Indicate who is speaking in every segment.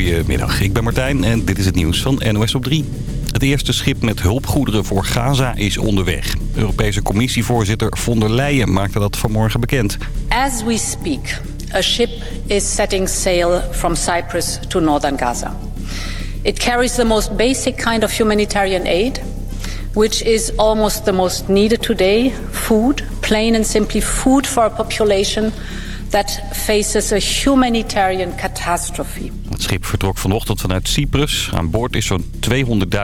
Speaker 1: Goedemiddag, ik ben Martijn en dit is het nieuws van NOS op 3. Het eerste schip met hulpgoederen voor Gaza is onderweg. Europese commissievoorzitter von der Leyen maakte dat vanmorgen bekend.
Speaker 2: As we speak, a ship is setting sail from Cyprus to northern Gaza. It carries the most basic kind of humanitarian aid, which is almost the most needed today, food, plain and simply food for a population that faces a humanitarian catastrophe.
Speaker 1: Het schip vertrok vanochtend vanuit Cyprus. Aan boord is zo'n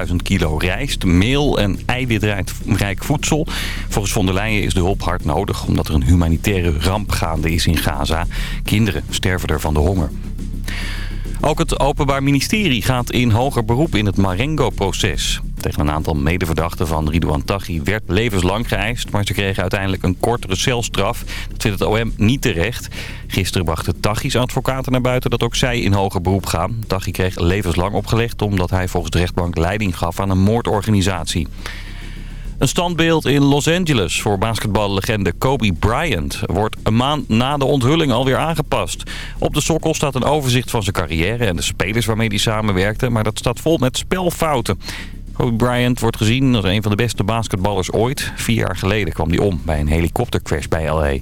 Speaker 1: 200.000 kilo rijst, meel en eiwitrijk voedsel. Volgens von der Leyen is de hulp hard nodig... omdat er een humanitaire ramp gaande is in Gaza. Kinderen sterven er van de honger. Ook het Openbaar Ministerie gaat in hoger beroep in het Marengo-proces. Tegen een aantal medeverdachten van Ridouan Taghi werd levenslang geëist... maar ze kregen uiteindelijk een kortere celstraf. Dat vindt het OM niet terecht. Gisteren brachten Taghi's advocaten naar buiten dat ook zij in hoger beroep gaan. Taghi kreeg levenslang opgelegd omdat hij volgens de rechtbank leiding gaf aan een moordorganisatie. Een standbeeld in Los Angeles voor basketballegende Kobe Bryant wordt een maand na de onthulling alweer aangepast. Op de sokkel staat een overzicht van zijn carrière en de spelers waarmee hij samenwerkte, maar dat staat vol met spelfouten. Kobe Bryant wordt gezien als een van de beste basketballers ooit. Vier jaar geleden kwam hij om bij een helikoptercrash bij L.A.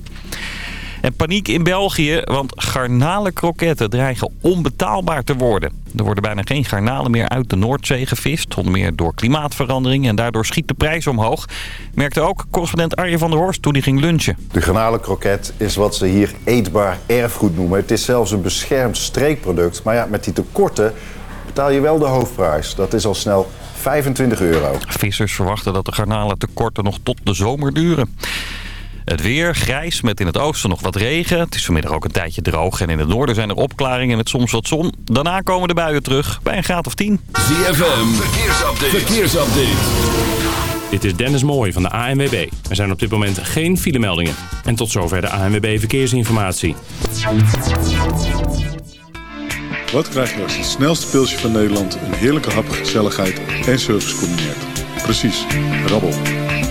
Speaker 1: En paniek in België, want garnalenkroketten dreigen onbetaalbaar te worden. Er worden bijna geen garnalen meer uit de Noordzee gevist. Onder meer door klimaatverandering en daardoor schiet de prijs omhoog. Merkte ook correspondent Arjen van der Horst toen hij ging lunchen.
Speaker 3: De garnalenkroket is wat ze hier eetbaar erfgoed noemen. Het is zelfs een beschermd streekproduct. Maar ja, met die tekorten betaal je wel de hoofdprijs. Dat is al snel 25 euro.
Speaker 1: Vissers verwachten dat de garnalentekorten nog tot de zomer duren. Het weer grijs met in het oosten nog wat regen. Het is vanmiddag ook een tijdje droog. En in het noorden zijn er opklaringen met soms wat zon. Daarna komen de buien terug bij een graad of 10.
Speaker 4: ZFM, verkeersupdate. verkeersupdate.
Speaker 5: Dit is Dennis Mooij van de ANWB. Er zijn op dit moment geen filemeldingen. En tot zover de ANWB Verkeersinformatie.
Speaker 6: Wat krijg je als het snelste pilsje van Nederland... een heerlijke hap, gezelligheid en service combineert? Precies, rabbel.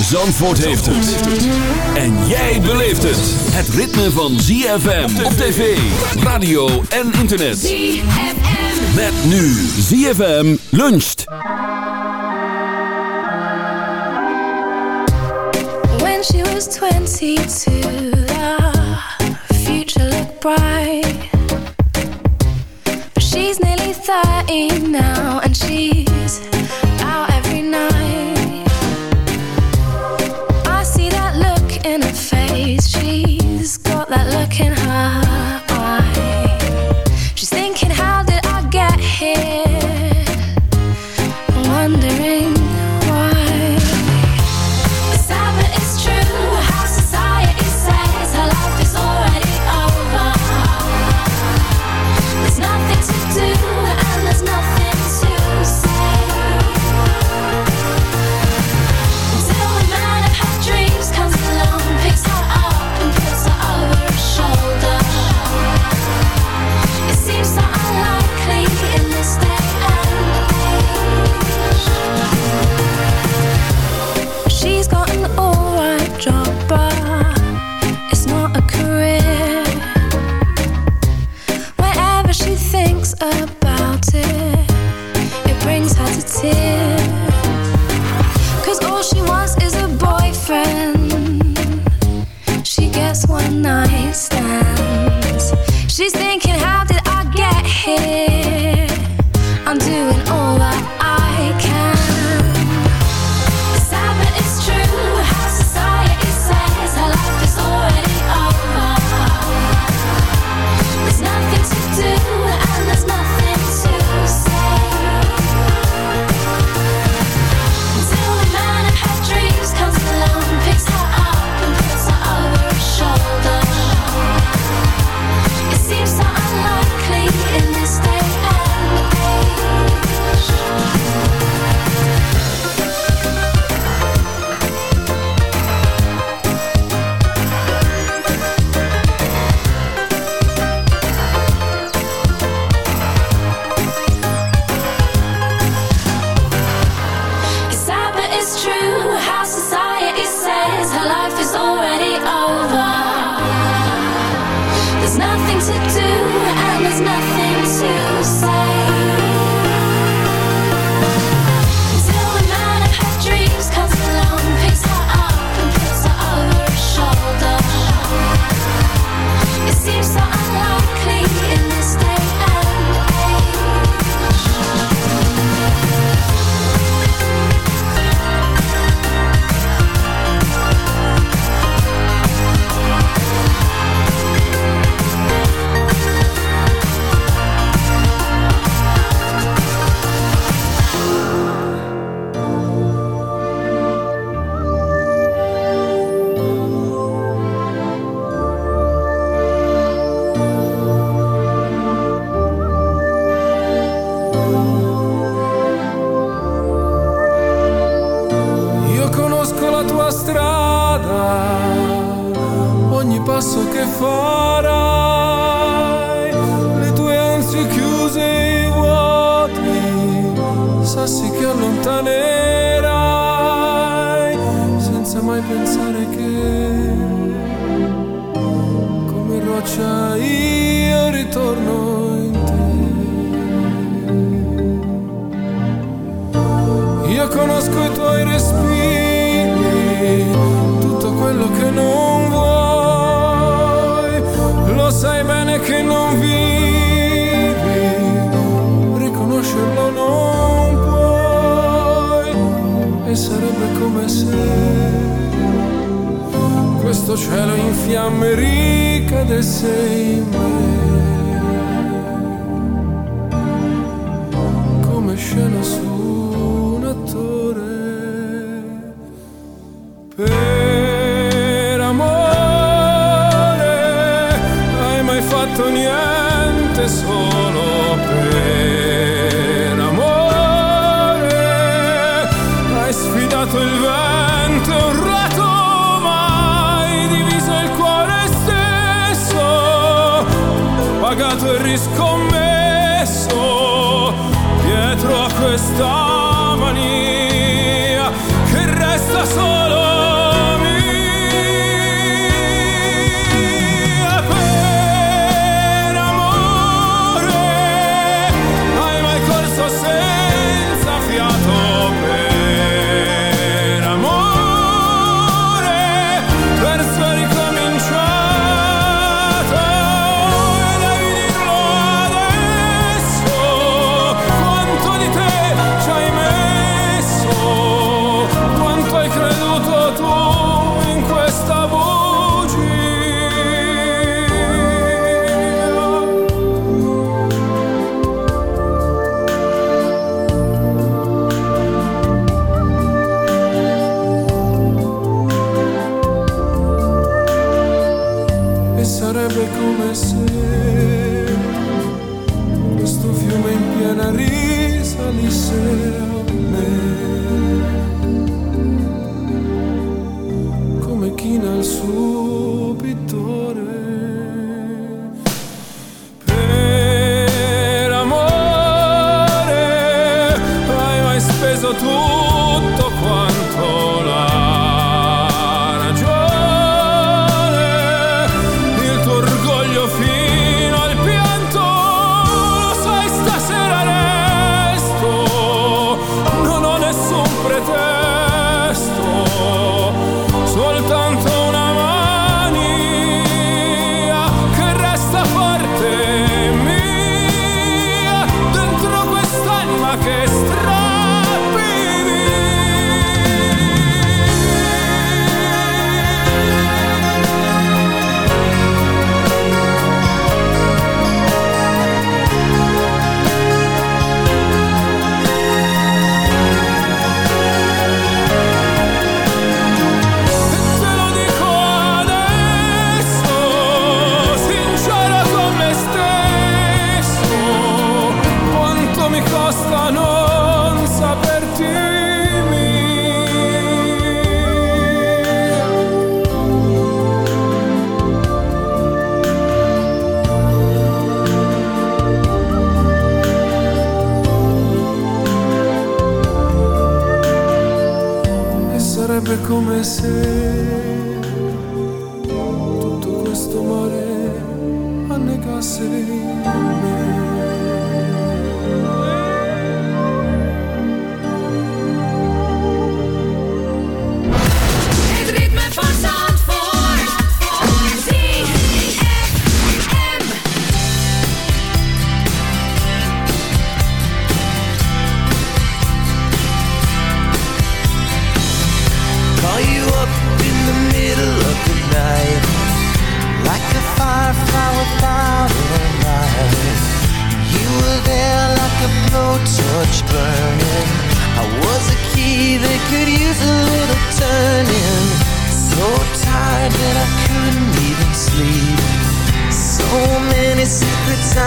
Speaker 4: Zandvoort heeft het. En jij beleeft het. Het ritme van ZFM op tv, radio en internet. ZFM. Met nu ZFM luncht.
Speaker 7: When she was 22, the future looked bright. But she's nearly 30 now and she's
Speaker 8: looking hard. notte solo per amore. Hai sfidato il vento, urlato, ma hai diviso il cuore stesso, pagato e riscommesso dietro a questa mania che resta solo.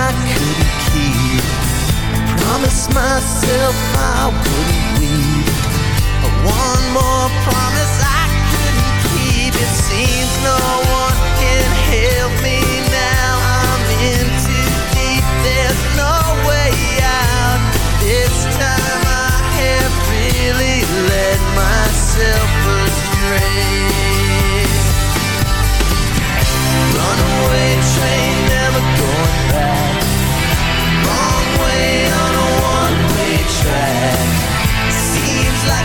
Speaker 9: I couldn't keep. Promised myself I wouldn't weep. One more promise I couldn't keep. It seems no one can help me.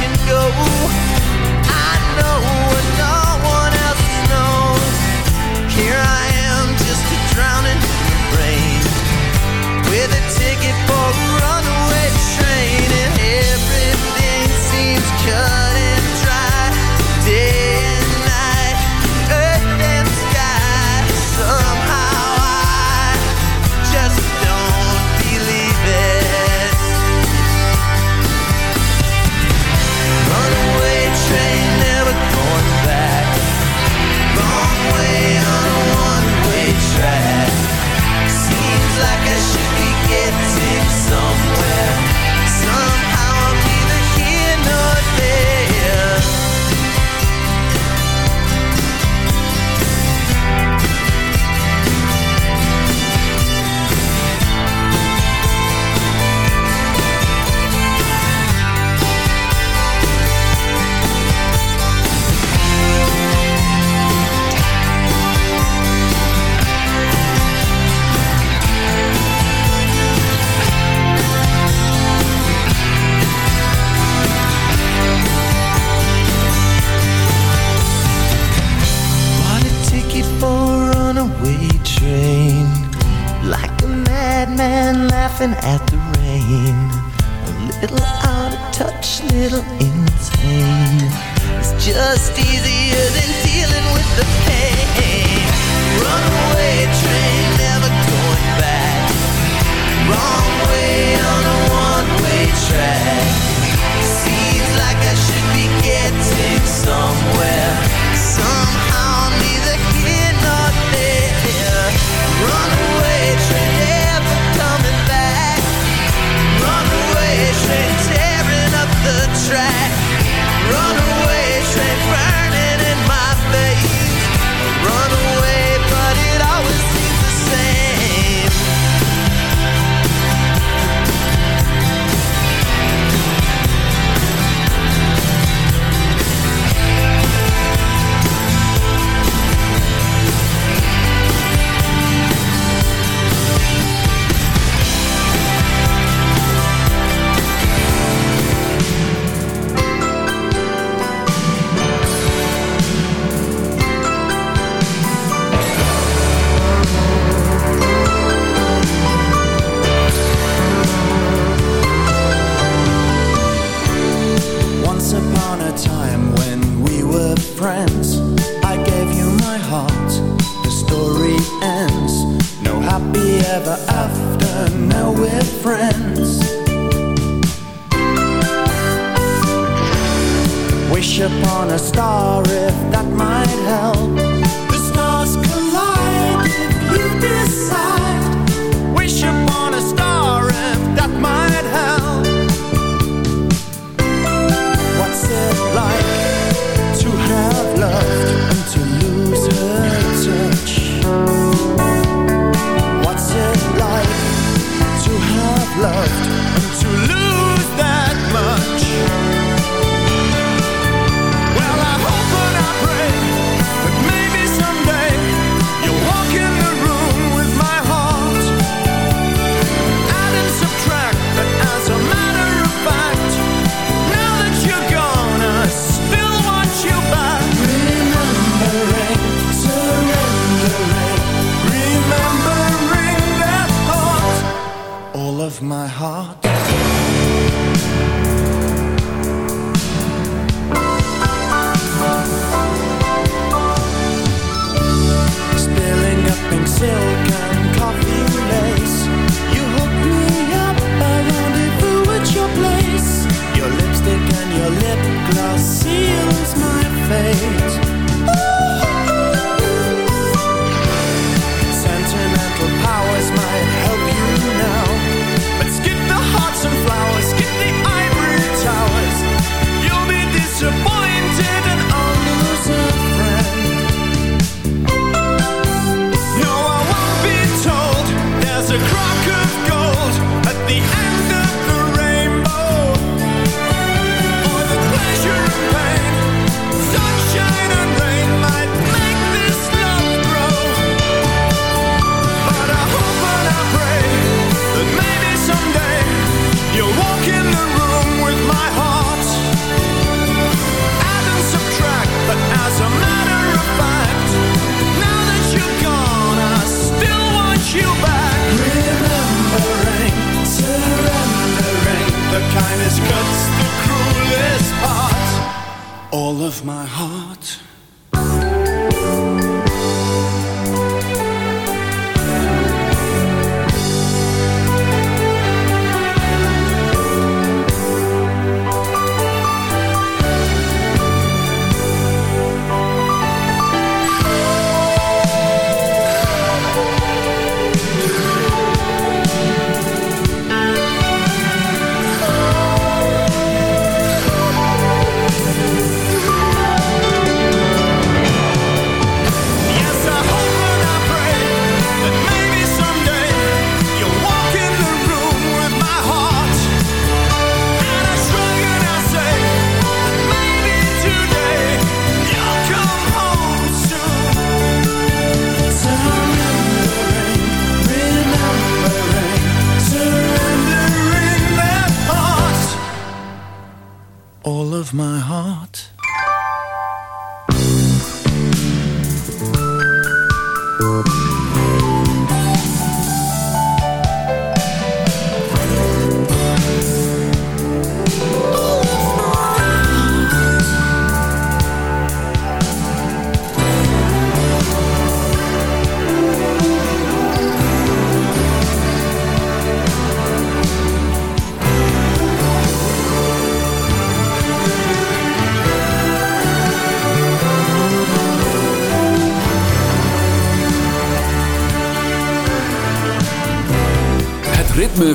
Speaker 9: can go. I know what no one else knows. Here I am, just drowning in your brain, with a ticket for a
Speaker 10: run.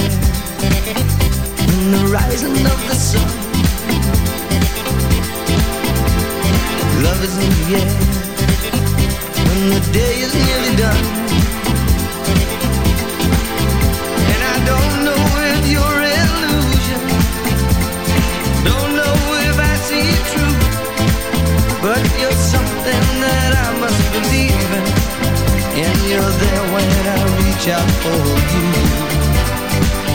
Speaker 9: In the rising of the sun. Love is in the air, when the day is nearly done. And I don't know if you're illusion, don't know if I see but you're something that I must believe in, and you're there when I reach out for you.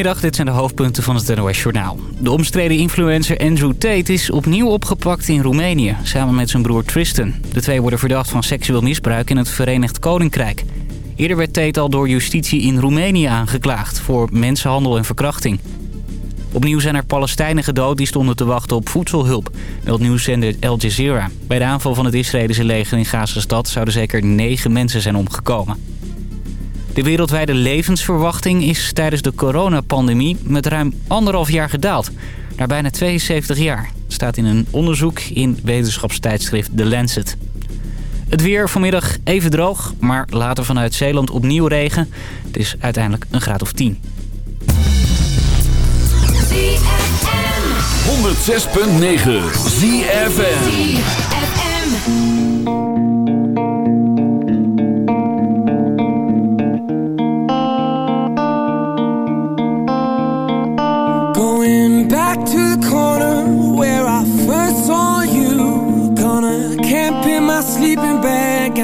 Speaker 11: Goedemiddag, dit zijn de hoofdpunten van het NOS-journaal. De omstreden influencer Andrew Tate is opnieuw opgepakt in Roemenië... samen met zijn broer Tristan. De twee worden verdacht van seksueel misbruik in het Verenigd Koninkrijk. Eerder werd Tate al door justitie in Roemenië aangeklaagd... voor mensenhandel en verkrachting. Opnieuw zijn er Palestijnen gedood die stonden te wachten op voedselhulp... meldt nieuwszender Al Jazeera. Bij de aanval van het Israëlische leger in Gazastad... zouden zeker negen mensen zijn omgekomen. De wereldwijde levensverwachting is tijdens de coronapandemie met ruim anderhalf jaar gedaald. Naar bijna 72 jaar. Staat in een onderzoek in wetenschapstijdschrift The Lancet. Het weer vanmiddag even droog, maar later vanuit Zeeland opnieuw regen. Het is uiteindelijk een graad of 10.
Speaker 4: 106.9 ZFM.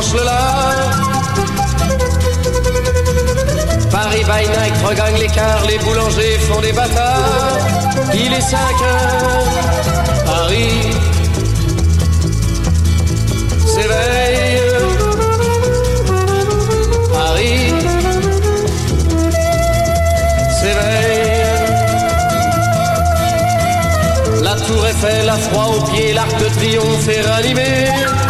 Speaker 12: Villette on tranche le lard. Paris by night regagne l'écart, les boulangers font des bâtards. Il est 5 heures, Paris s'éveille. Paris s'éveille. La tour Eiffel a froid aux pieds, l'arc de triomphe est ranimé.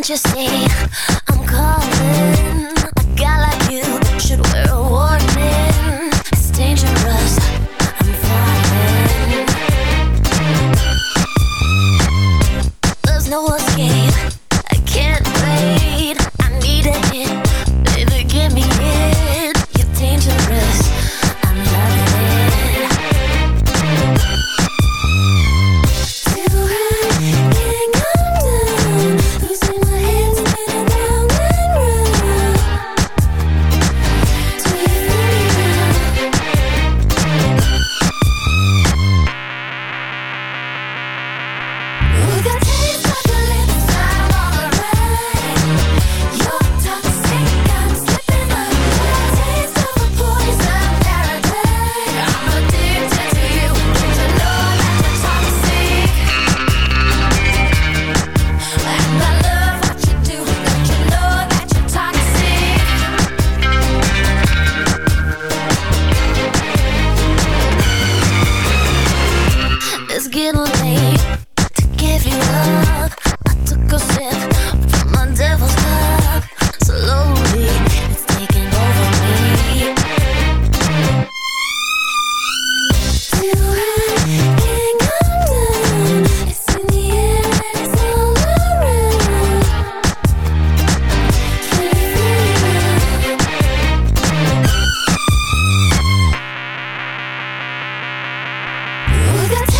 Speaker 13: Can't you see
Speaker 10: Cause